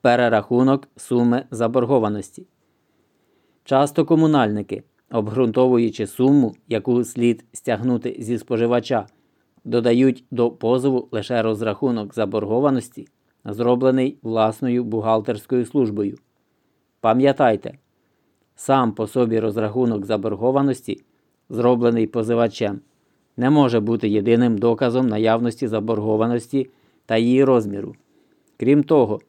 перерахунок суми заборгованості. Часто комунальники, обґрунтовуючи суму, яку слід стягнути зі споживача, додають до позову лише розрахунок заборгованості, зроблений власною бухгалтерською службою. Пам'ятайте, сам по собі розрахунок заборгованості, зроблений позивачем, не може бути єдиним доказом наявності заборгованості та її розміру. Крім того,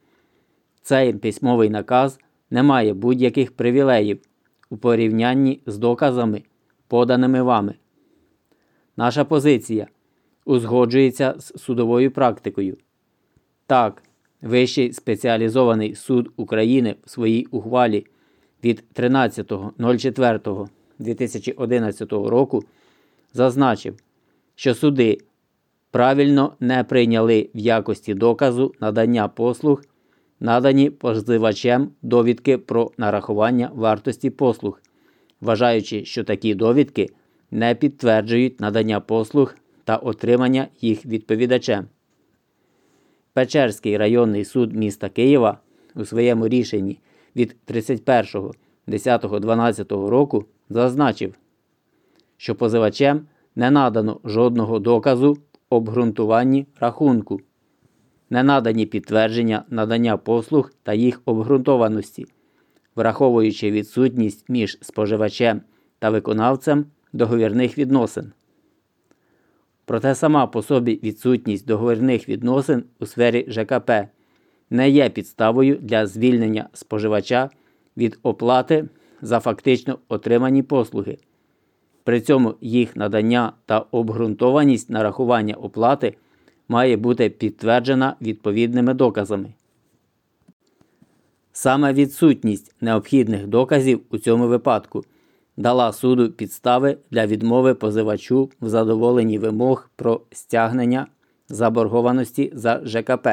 цей письмовий наказ не має будь-яких привілеїв у порівнянні з доказами, поданими вами. Наша позиція узгоджується з судовою практикою. Так, Вищий спеціалізований суд України в своїй ухвалі від 13.04.2011 року зазначив, що суди правильно не прийняли в якості доказу надання послуг, надані позивачем довідки про нарахування вартості послуг, вважаючи, що такі довідки не підтверджують надання послуг та отримання їх відповідачем. Печерський районний суд міста Києва у своєму рішенні від 31.10.12 року зазначив, що позивачем не надано жодного доказу обґрунтуванні рахунку, не надані підтвердження надання послуг та їх обґрунтованості, враховуючи відсутність між споживачем та виконавцем договірних відносин. Проте сама по собі відсутність договірних відносин у сфері ЖКП не є підставою для звільнення споживача від оплати за фактично отримані послуги. При цьому їх надання та обґрунтованість нарахування оплати має бути підтверджена відповідними доказами. Саме відсутність необхідних доказів у цьому випадку дала суду підстави для відмови позивачу в задоволенні вимог про стягнення заборгованості за ЖКП.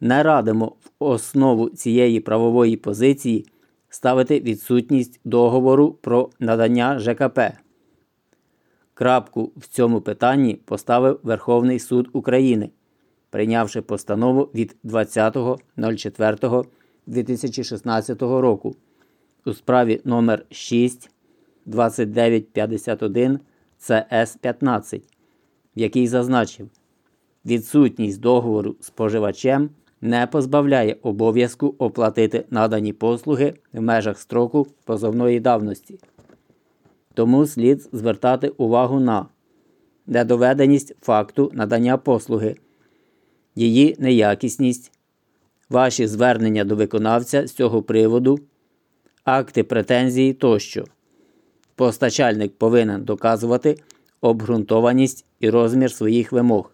Не радимо в основу цієї правової позиції ставити відсутність договору про надання ЖКП. Крапку в цьому питанні поставив Верховний суд України, прийнявши постанову від 20.04.2016 року у справі номер 6 2951 cs 15 в якій зазначив, відсутність договору з споживачем не позбавляє обов'язку оплатити надані послуги в межах строку позовної давності. Тому слід звертати увагу на недоведеність факту надання послуги, її неякісність, ваші звернення до виконавця з цього приводу, акти претензії тощо. Постачальник повинен доказувати обґрунтованість і розмір своїх вимог.